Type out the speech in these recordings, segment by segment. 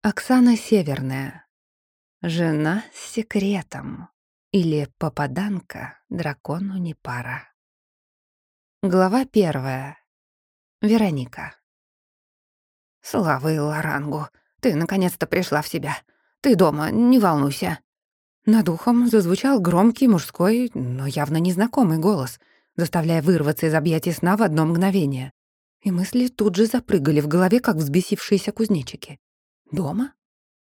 Оксана Северная. Жена с секретом. Или попаданка дракону не пара. Глава первая. Вероника. «Слава Иларангу, ты наконец-то пришла в себя. Ты дома, не волнуйся». Над ухом зазвучал громкий мужской, но явно незнакомый голос, заставляя вырваться из объятий сна в одно мгновение. И мысли тут же запрыгали в голове, как взбесившиеся кузнечики. Дома?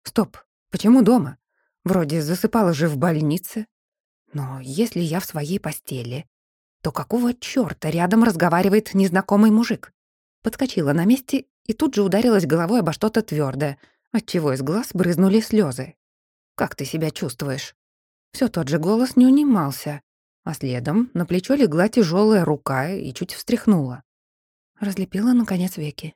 Стоп, почему дома? Вроде засыпала же в больнице. Но если я в своей постели, то какого чёрта рядом разговаривает незнакомый мужик? Подскочила на месте и тут же ударилась головой обо что-то твёрдое, отчего из глаз брызнули слёзы. «Как ты себя чувствуешь?» Всё тот же голос не унимался, а следом на плечо легла тяжёлая рука и чуть встряхнула. Разлепила, наконец, веки.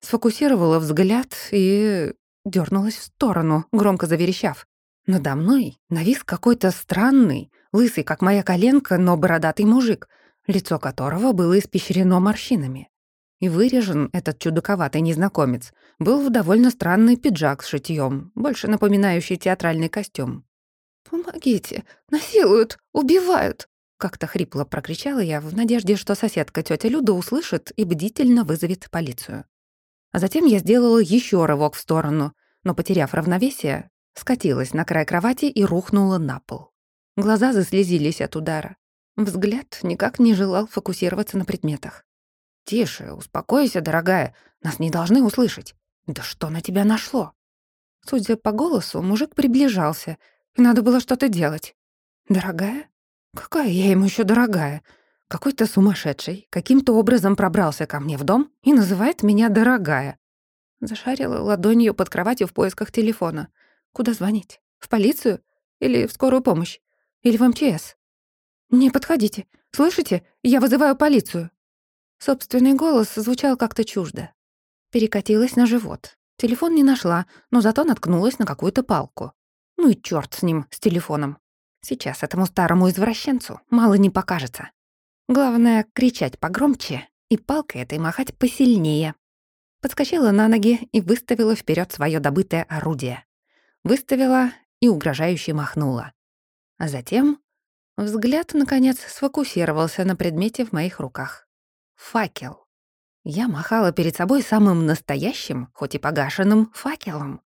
Сфокусировала взгляд и дернулась в сторону, громко заверещав. Надо мной навис какой-то странный, лысый, как моя коленка, но бородатый мужик, лицо которого было испещрено морщинами. И вырежен этот чудаковатый незнакомец был в довольно странный пиджак с шитьем, больше напоминающий театральный костюм. «Помогите! Насилуют! Убивают!» Как-то хрипло прокричала я в надежде, что соседка тетя Люда услышит и бдительно вызовет полицию. А затем я сделала еще рывок в сторону, но, потеряв равновесие, скатилась на край кровати и рухнула на пол. Глаза заслезились от удара. Взгляд никак не желал фокусироваться на предметах. «Тише, успокойся, дорогая, нас не должны услышать. Да что на тебя нашло?» Судя по голосу, мужик приближался, и надо было что-то делать. «Дорогая? Какая я ему еще дорогая? Какой-то сумасшедший каким-то образом пробрался ко мне в дом и называет меня «дорогая». Зашарила ладонью под кроватью в поисках телефона. Куда звонить? В полицию? Или в скорую помощь? Или в МЧС? «Не подходите. Слышите? Я вызываю полицию». Собственный голос звучал как-то чуждо. Перекатилась на живот. Телефон не нашла, но зато наткнулась на какую-то палку. Ну и чёрт с ним, с телефоном. Сейчас этому старому извращенцу мало не покажется. Главное — кричать погромче и палкой этой махать посильнее. Подскочила на ноги и выставила вперед свое добытое орудие. Выставила и угрожающе махнула. А затем взгляд, наконец, сфокусировался на предмете в моих руках. Факел. Я махала перед собой самым настоящим, хоть и погашенным, факелом.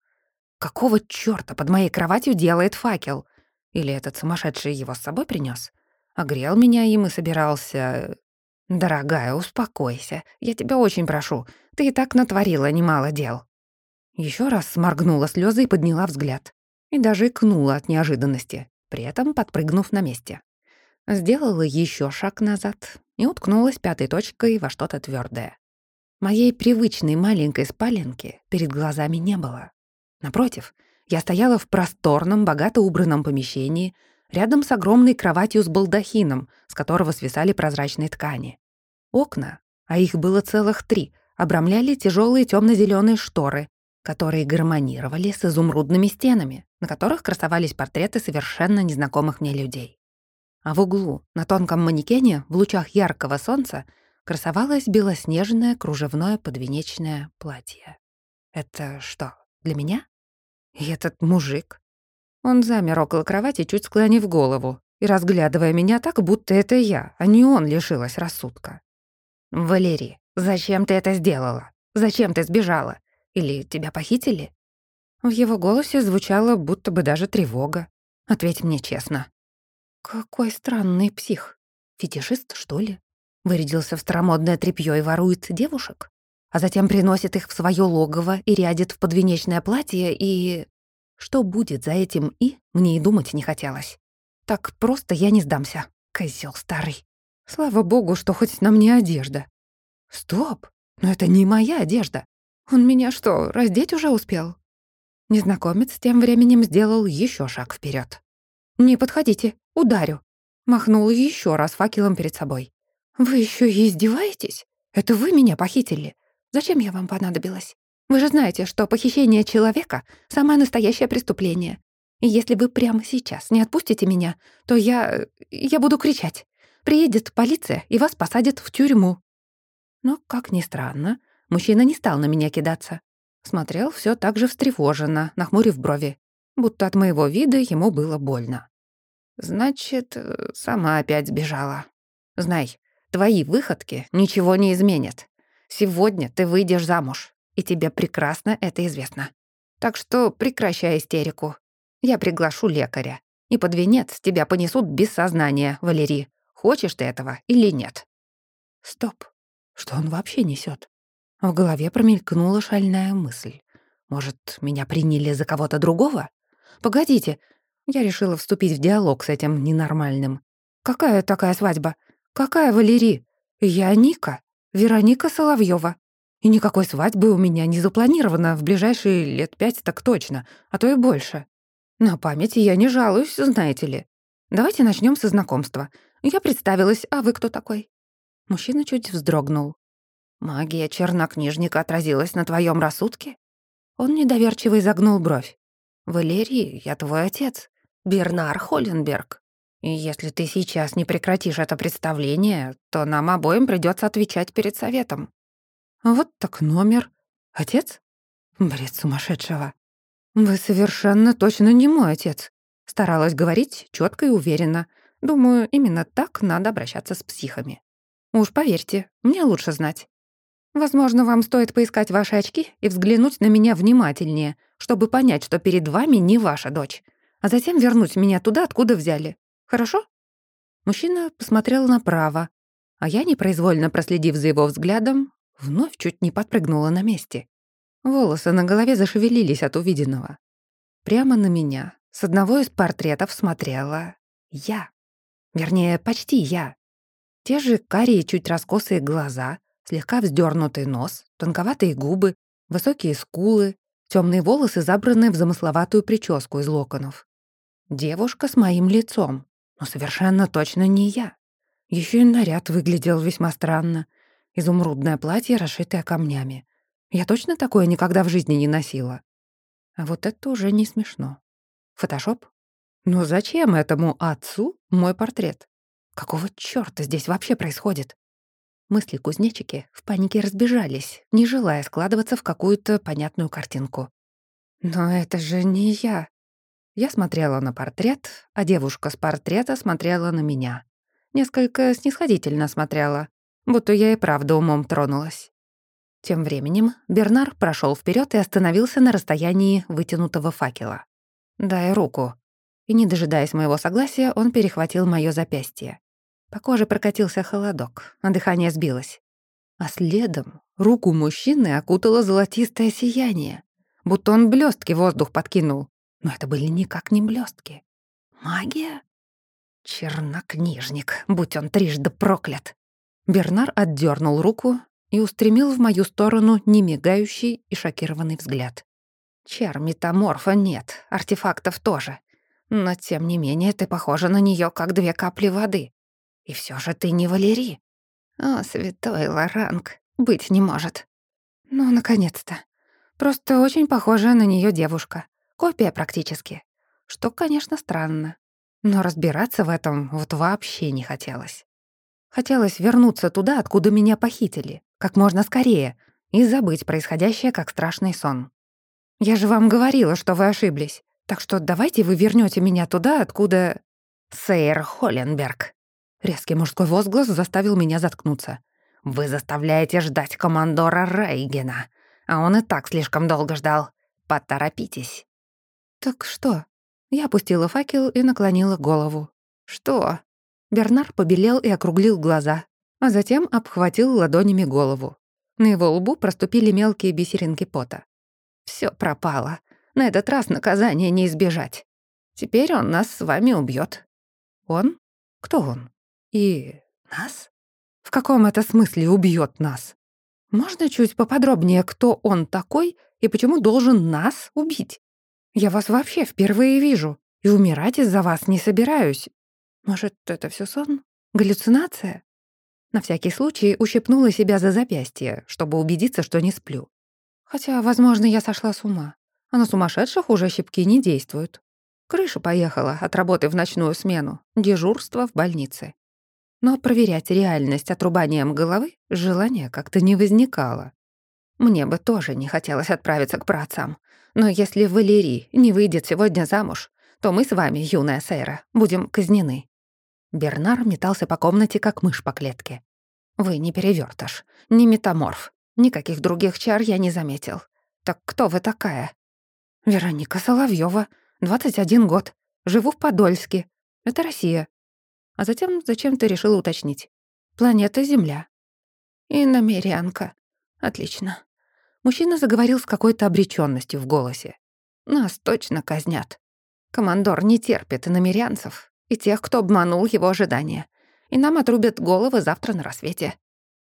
Какого чёрта под моей кроватью делает факел? Или этот сумасшедший его с собой принёс? Огрел меня им и собирался... «Дорогая, успокойся. Я тебя очень прошу. Ты и так натворила немало дел». Еще раз сморгнула слезы и подняла взгляд. И даже икнула от неожиданности, при этом подпрыгнув на месте. Сделала еще шаг назад и уткнулась пятой точкой во что-то твердое. Моей привычной маленькой спаленки перед глазами не было. Напротив, я стояла в просторном, богато убранном помещении, рядом с огромной кроватью с балдахином, с которого свисали прозрачные ткани. Окна, а их было целых три, обрамляли тяжелые темно зеленые шторы, которые гармонировали с изумрудными стенами, на которых красовались портреты совершенно незнакомых мне людей. А в углу, на тонком манекене, в лучах яркого солнца, красовалось белоснежное кружевное подвенечное платье. Это что, для меня? И этот мужик, он замер около кровати, чуть склонив голову, и разглядывая меня так, будто это я, а не он лишилась рассудка. «Валерий, зачем ты это сделала? Зачем ты сбежала? Или тебя похитили?» В его голосе звучало будто бы даже тревога. «Ответь мне честно». «Какой странный псих. Фетишист, что ли? Вырядился в старомодное тряпьё и ворует девушек? А затем приносит их в своё логово и рядит в подвенечное платье и... Что будет за этим «и» мне и думать не хотелось. Так просто я не сдамся, козел старый. Слава богу, что хоть на мне одежда. Стоп, но это не моя одежда. Он меня что, раздеть уже успел? Незнакомец тем временем сделал еще шаг вперед. «Не подходите, ударю». Махнул еще раз факелом перед собой. «Вы еще и издеваетесь? Это вы меня похитили. Зачем я вам понадобилась? Вы же знаете, что похищение человека — самое настоящее преступление. И если вы прямо сейчас не отпустите меня, то я... я буду кричать. Приедет полиция, и вас посадят в тюрьму». Но, как ни странно, мужчина не стал на меня кидаться. Смотрел все так же встревоженно, нахмурив брови, будто от моего вида ему было больно. «Значит, э, сама опять сбежала. Знай, твои выходки ничего не изменят. Сегодня ты выйдешь замуж, и тебе прекрасно это известно. Так что прекращай истерику. Я приглашу лекаря, и под венец тебя понесут без сознания, Валерий. Хочешь ты этого или нет?» Стоп. Что он вообще несет? В голове промелькнула шальная мысль. Может, меня приняли за кого-то другого? Погодите. Я решила вступить в диалог с этим ненормальным. Какая такая свадьба? Какая Валерий? Я Ника, Вероника Соловьева. И никакой свадьбы у меня не запланировано в ближайшие лет пять так точно, а то и больше. На память я не жалуюсь, знаете ли. Давайте начнем со знакомства. Я представилась, а вы кто такой? Мужчина чуть вздрогнул. «Магия чернокнижника отразилась на твоем рассудке?» Он недоверчиво изогнул бровь. «Валерий, я твой отец, Бернар Холленберг. И если ты сейчас не прекратишь это представление, то нам обоим придется отвечать перед советом». «Вот так номер. Отец? Бред сумасшедшего. Вы совершенно точно не мой отец». Старалась говорить четко и уверенно. Думаю, именно так надо обращаться с психами. Уж поверьте, мне лучше знать. Возможно, вам стоит поискать ваши очки и взглянуть на меня внимательнее, чтобы понять, что перед вами не ваша дочь, а затем вернуть меня туда, откуда взяли. Хорошо?» Мужчина посмотрел направо, а я, непроизвольно проследив за его взглядом, вновь чуть не подпрыгнула на месте. Волосы на голове зашевелились от увиденного. Прямо на меня, с одного из портретов смотрела я. Вернее, почти я. Те же карие, чуть раскосые глаза, слегка вздернутый нос, тонковатые губы, высокие скулы, темные волосы, забранные в замысловатую прическу из локонов. Девушка с моим лицом, но совершенно точно не я. Еще и наряд выглядел весьма странно. Изумрудное платье, расшитое камнями. Я точно такое никогда в жизни не носила. А вот это уже не смешно. Фотошоп? Ну зачем этому отцу мой портрет? Какого чёрта здесь вообще происходит? Мысли кузнечики в панике разбежались, не желая складываться в какую-то понятную картинку. «Но это же не я». Я смотрела на портрет, а девушка с портрета смотрела на меня. Несколько снисходительно смотрела, будто я и правда умом тронулась. Тем временем Бернар прошел вперед и остановился на расстоянии вытянутого факела. «Дай руку». И, не дожидаясь моего согласия, он перехватил моё запястье. По коже прокатился холодок, а дыхание сбилось. А следом руку мужчины окутало золотистое сияние, будто он блестки воздух подкинул. Но это были никак не блестки. Магия? Чернокнижник, будь он трижды проклят. Бернар отдернул руку и устремил в мою сторону немигающий и шокированный взгляд. Чар метаморфа нет, артефактов тоже. Но тем не менее ты похожа на нее как две капли воды. И все же ты не Валерий. О, святой Лоранг, быть не может. Ну, наконец-то. Просто очень похожая на нее девушка. Копия практически. Что, конечно, странно. Но разбираться в этом вот вообще не хотелось. Хотелось вернуться туда, откуда меня похитили, как можно скорее, и забыть происходящее как страшный сон. Я же вам говорила, что вы ошиблись. Так что давайте вы вернете меня туда, откуда... Сейр Холленберг. Резкий мужской возглас заставил меня заткнуться. «Вы заставляете ждать командора Рейгена, а он и так слишком долго ждал. Поторопитесь». «Так что?» Я опустила факел и наклонила голову. «Что?» Бернар побелел и округлил глаза, а затем обхватил ладонями голову. На его лбу проступили мелкие бисеринки пота. Все пропало. На этот раз наказание не избежать. Теперь он нас с вами убьет. Он? Кто он? И нас? В каком это смысле убьет нас? Можно чуть поподробнее, кто он такой и почему должен нас убить? Я вас вообще впервые вижу, и умирать из-за вас не собираюсь. Может, это все сон? Галлюцинация? На всякий случай ущипнула себя за запястье, чтобы убедиться, что не сплю. Хотя, возможно, я сошла с ума. А на сумасшедших уже щипки не действуют. Крыша поехала от работы в ночную смену, дежурство в больнице но проверять реальность отрубанием головы желания как-то не возникало. Мне бы тоже не хотелось отправиться к праотцам. Но если Валерий не выйдет сегодня замуж, то мы с вами, юная Сейра, будем казнены». Бернар метался по комнате, как мышь по клетке. «Вы не перевертыш, не метаморф. Никаких других чар я не заметил. Так кто вы такая?» «Вероника Соловьева, 21 год. Живу в Подольске. Это Россия». А затем зачем ты решила уточнить? «Планета Земля». «И намерянка. Отлично». Мужчина заговорил с какой-то обречённостью в голосе. «Нас точно казнят. Командор не терпит намерянцев и тех, кто обманул его ожидания. И нам отрубят головы завтра на рассвете».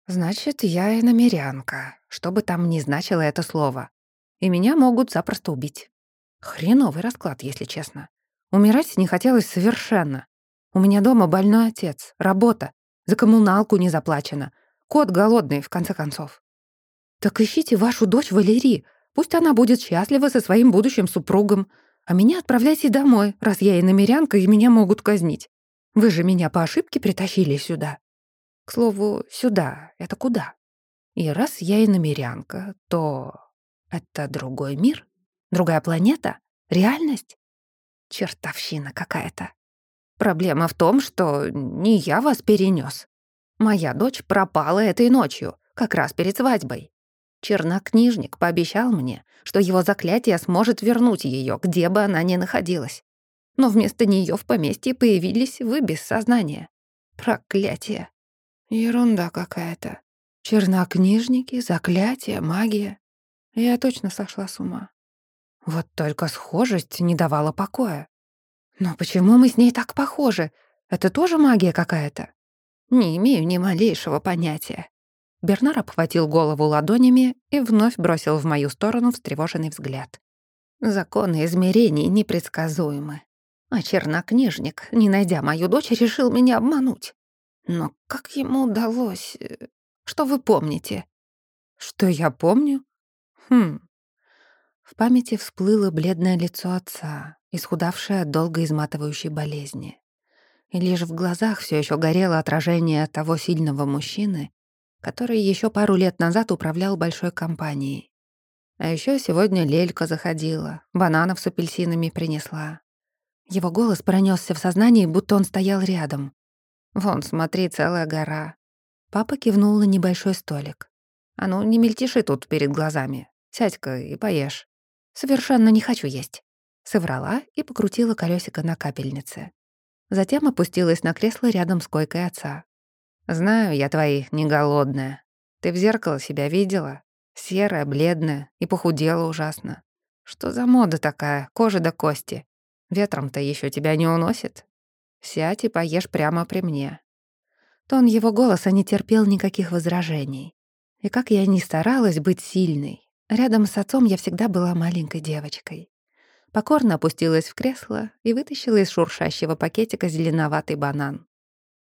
«Значит, я и намерянка, что бы там ни значило это слово. И меня могут запросто убить. Хреновый расклад, если честно. Умирать не хотелось совершенно. У меня дома больной отец, работа, за коммуналку не заплачено, кот голодный, в конце концов. Так ищите вашу дочь Валерии, пусть она будет счастлива со своим будущим супругом, а меня отправляйте домой, раз я и намерянка, и меня могут казнить. Вы же меня по ошибке притащили сюда. К слову, сюда — это куда? И раз я и намерянка, то это другой мир? Другая планета? Реальность? Чертовщина какая-то. Проблема в том, что не я вас перенес. Моя дочь пропала этой ночью, как раз перед свадьбой. Чернокнижник пообещал мне, что его заклятие сможет вернуть ее, где бы она ни находилась. Но вместо нее в поместье появились вы без сознания. Проклятие. Ерунда какая-то. Чернокнижники, заклятие, магия. Я точно сошла с ума. Вот только схожесть не давала покоя. Но почему мы с ней так похожи? Это тоже магия какая-то? Не имею ни малейшего понятия. Бернар обхватил голову ладонями и вновь бросил в мою сторону встревоженный взгляд. Законы измерений непредсказуемы. А чернокнижник, не найдя мою дочь, решил меня обмануть. Но как ему удалось... Э, что вы помните? Что я помню? Хм. В памяти всплыло бледное лицо отца, исхудавшее от долго изматывающей болезни. И лишь в глазах все еще горело отражение того сильного мужчины, который еще пару лет назад управлял большой компанией. А еще сегодня Лелька заходила, бананов с апельсинами принесла. Его голос пронесся в сознании, будто он стоял рядом. «Вон, смотри, целая гора». Папа кивнул на небольшой столик. «А ну, не мельтеши тут перед глазами. Сядь-ка и поешь». «Совершенно не хочу есть», — соврала и покрутила колесико на капельнице. Затем опустилась на кресло рядом с койкой отца. «Знаю я твои, не голодная. Ты в зеркало себя видела? Серая, бледная и похудела ужасно. Что за мода такая, кожа до кости? Ветром-то еще тебя не уносит? Сядь и поешь прямо при мне». Тон его голоса не терпел никаких возражений. И как я ни старалась быть сильной, рядом с отцом я всегда была маленькой девочкой. Покорно опустилась в кресло и вытащила из шуршащего пакетика зеленоватый банан.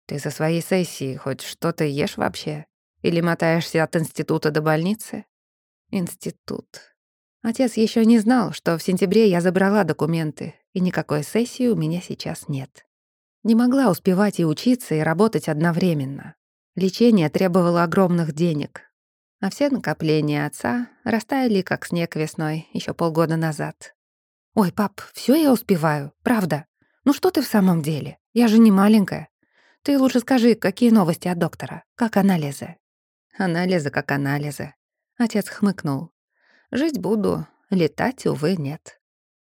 Ты со своей сессии хоть что-то ешь вообще? Или мотаешься от института до больницы? Институт. Отец еще не знал, что в сентябре я забрала документы, и никакой сессии у меня сейчас нет. Не могла успевать и учиться, и работать одновременно. Лечение требовало огромных денег. А все накопления отца растаяли, как снег весной, еще полгода назад. «Ой, пап, все я успеваю, правда. Ну что ты в самом деле? Я же не маленькая. Ты лучше скажи, какие новости от доктора? Как анализы?» «Анализы как анализы». Отец хмыкнул. «Жить буду, летать, увы, нет.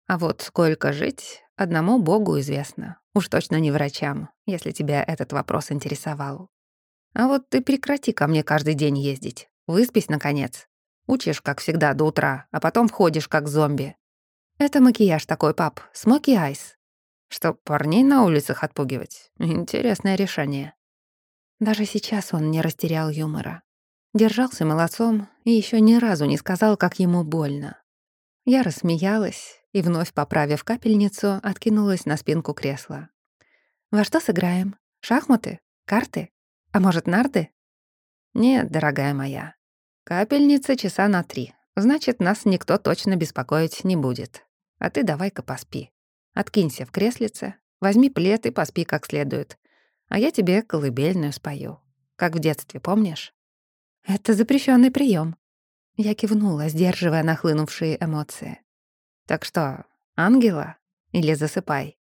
А вот сколько жить, одному Богу известно. Уж точно не врачам, если тебя этот вопрос интересовал. А вот ты прекрати ко мне каждый день ездить. Выспись, наконец. Учишь, как всегда, до утра, а потом входишь, как зомби. Это макияж такой, пап, смоки айс. Чтоб парней на улицах отпугивать. Интересное решение. Даже сейчас он не растерял юмора. Держался молодцом и еще ни разу не сказал, как ему больно. Я рассмеялась и, вновь поправив капельницу, откинулась на спинку кресла. «Во что сыграем? Шахматы? Карты? А может, нарды?» «Нет, дорогая моя. Капельница часа на три. Значит, нас никто точно беспокоить не будет. А ты давай-ка поспи. Откинься в креслице, возьми плед и поспи как следует. А я тебе колыбельную спою. Как в детстве, помнишь? Это запрещенный прием. Я кивнула, сдерживая нахлынувшие эмоции. «Так что, ангела или засыпай?»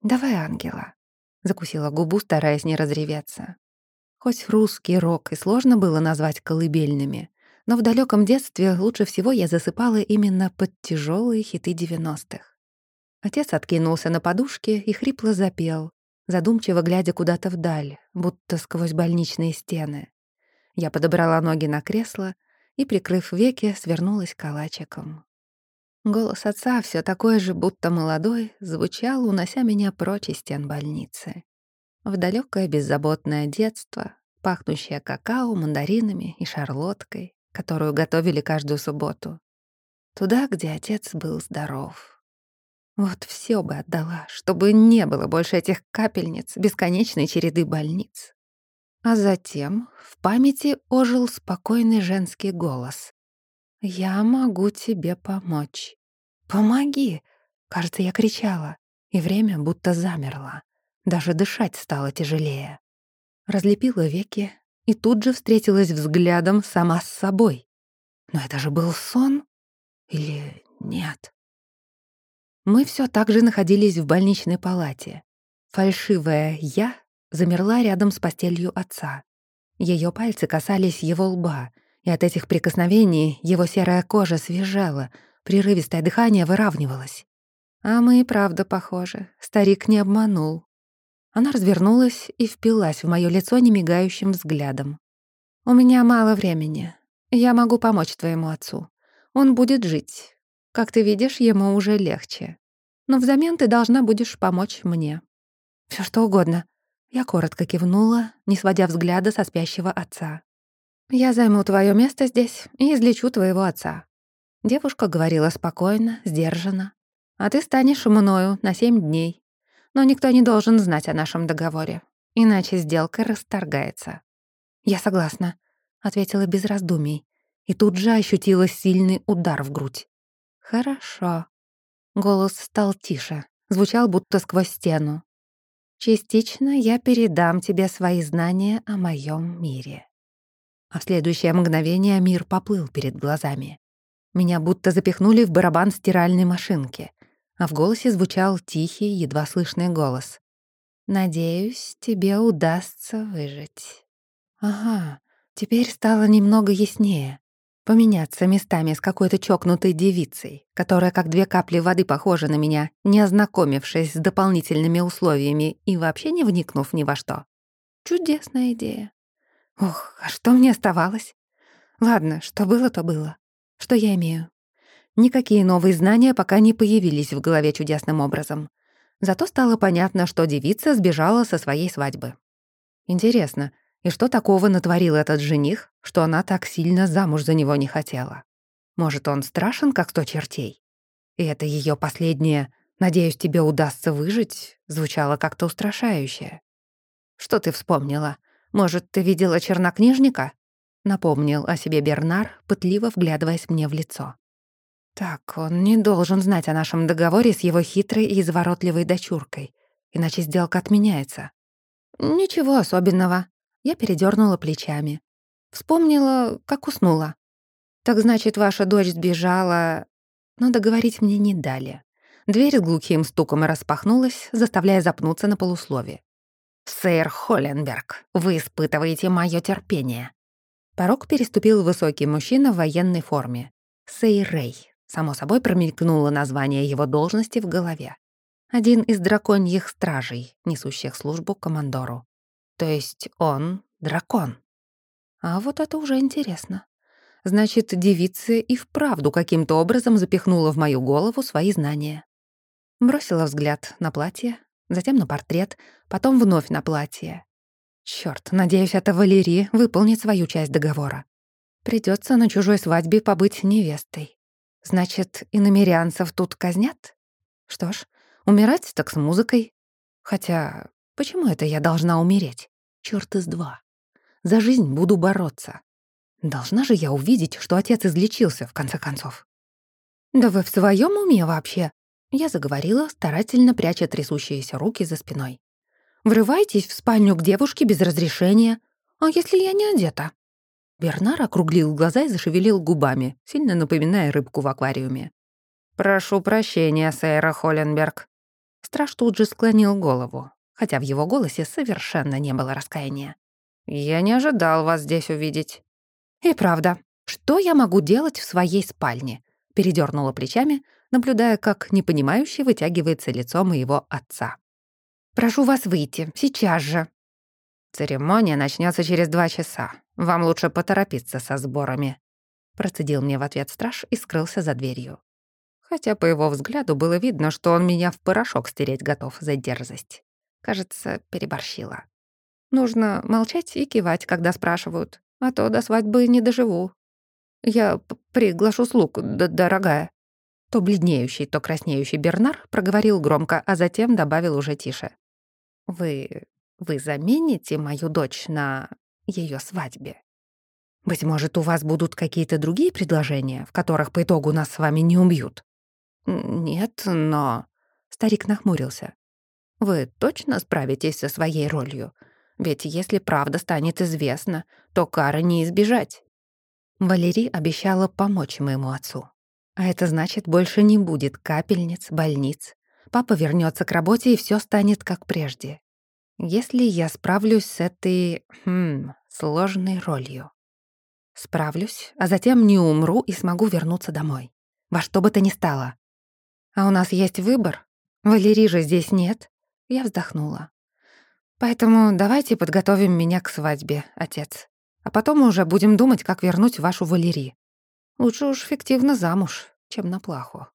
«Давай ангела», — закусила губу, стараясь не разреветься. Хоть русский рок и сложно было назвать колыбельными, но в далеком детстве лучше всего я засыпала именно под тяжелые хиты девяностых. Отец откинулся на подушке и хрипло запел, задумчиво глядя куда-то вдаль, будто сквозь больничные стены. Я подобрала ноги на кресло и, прикрыв веки, свернулась калачиком. Голос отца, все такой же, будто молодой, звучал, унося меня прочь из стен больницы. В далекое беззаботное детство, пахнущее какао, мандаринами и шарлоткой, которую готовили каждую субботу. Туда, где отец был здоров. Вот все бы отдала, чтобы не было больше этих капельниц, бесконечной череды больниц. А затем в памяти ожил спокойный женский голос. «Я могу тебе помочь. Помоги!» Кажется, я кричала, и время будто замерло. Даже дышать стало тяжелее. Разлепила веки и тут же встретилась взглядом сама с собой. Но это же был сон? Или нет? Мы все так же находились в больничной палате. Фальшивая «я» замерла рядом с постелью отца. Ее пальцы касались его лба, и от этих прикосновений его серая кожа свежала, прерывистое дыхание выравнивалось. А мы и правда похожи. Старик не обманул. Она развернулась и впилась в моё лицо немигающим взглядом. «У меня мало времени. Я могу помочь твоему отцу. Он будет жить. Как ты видишь, ему уже легче. Но взамен ты должна будешь помочь мне. Всё что угодно», я коротко кивнула, не сводя взгляда со спящего отца. «Я займу твое место здесь и излечу твоего отца». Девушка говорила спокойно, сдержанно. «А ты станешь мною на семь дней. Но никто не должен знать о нашем договоре, иначе сделка расторгается». «Я согласна», — ответила без раздумий, и тут же ощутила сильный удар в грудь. «Хорошо». Голос стал тише, звучал будто сквозь стену. Частично я передам тебе свои знания о моем мире. А в следующее мгновение мир поплыл перед глазами. Меня будто запихнули в барабан стиральной машинки, а в голосе звучал тихий, едва слышный голос. «Надеюсь, тебе удастся выжить». Ага, теперь стало немного яснее поменяться местами с какой-то чокнутой девицей, которая как две капли воды похожа на меня, не ознакомившись с дополнительными условиями и вообще не вникнув ни во что. Чудесная идея. Ох, а что мне оставалось? Ладно, что было, то было. Что я имею? Никакие новые знания пока не появились в голове чудесным образом. Зато стало понятно, что девица сбежала со своей свадьбы. Интересно, и что такого натворил этот жених, что она так сильно замуж за него не хотела? Может, он страшен, как сто чертей? И это ее последнее «надеюсь, тебе удастся выжить» звучало как-то устрашающе. «Что ты вспомнила? Может, ты видела чернокнижника?» Напомнил о себе Бернар, пытливо вглядываясь мне в лицо. «Так, он не должен знать о нашем договоре с его хитрой и изворотливой дочуркой, иначе сделка отменяется». «Ничего особенного», я передернула плечами. Вспомнила, как уснула. «Так значит, ваша дочь сбежала...» Но договорить мне не дали. Дверь с глухим стуком распахнулась, заставляя запнуться на полуслове. «Сэр Холленберг, вы испытываете моё терпение». Порог переступил высокий мужчина в военной форме. Сэй Рэй. Само собой промелькнуло название его должности в голове. Один из драконьих стражей, несущих службу командору. То есть он дракон. А вот это уже интересно. Значит, девица и вправду каким-то образом запихнула в мою голову свои знания. Бросила взгляд на платье, затем на портрет, потом вновь на платье. Чёрт, надеюсь, эта Валерия выполнит свою часть договора. Придётся на чужой свадьбе побыть невестой. Значит, и намерянцев тут казнят? Что ж, умирать так с музыкой. Хотя Почему это я должна умереть? Чёрт из два. За жизнь буду бороться. Должна же я увидеть, что отец излечился, в конце концов. «Да вы в своем уме вообще?» Я заговорила, старательно пряча трясущиеся руки за спиной. «Врывайтесь в спальню к девушке без разрешения. А если я не одета?» Бернар округлил глаза и зашевелил губами, сильно напоминая рыбку в аквариуме. «Прошу прощения, Сейра Холленберг». Страж тут же склонил голову, хотя в его голосе совершенно не было раскаяния. «Я не ожидал вас здесь увидеть». «И правда, что я могу делать в своей спальне?» Передернула плечами, наблюдая, как непонимающе вытягивается лицо моего отца. «Прошу вас выйти, сейчас же». «Церемония начнется через два часа. Вам лучше поторопиться со сборами», процедил мне в ответ страж и скрылся за дверью. Хотя по его взгляду было видно, что он меня в порошок стереть готов за дерзость. Кажется, переборщила. Нужно молчать и кивать, когда спрашивают, а то до свадьбы не доживу. Я приглашу слуг, дорогая. То бледнеющий, то краснеющий Бернар проговорил громко, а затем добавил уже тише. «Вы... вы замените мою дочь на ее свадьбе? Быть может, у вас будут какие-то другие предложения, в которых по итогу нас с вами не убьют?» «Нет, но...» Старик нахмурился. «Вы точно справитесь со своей ролью? Ведь если правда станет известна, то кара не избежать». Валерий обещала помочь моему отцу. А это значит, больше не будет капельниц, больниц. Папа вернется к работе, и все станет как прежде. Если я справлюсь с этой, хм, сложной ролью. Справлюсь, а затем не умру и смогу вернуться домой. Во что бы то ни стало. А у нас есть выбор. Валерии же здесь нет. Я вздохнула. Поэтому давайте подготовим меня к свадьбе, отец. А потом мы уже будем думать, как вернуть вашу Валерии. Лучше уж фиктивно замуж, чем на плаху.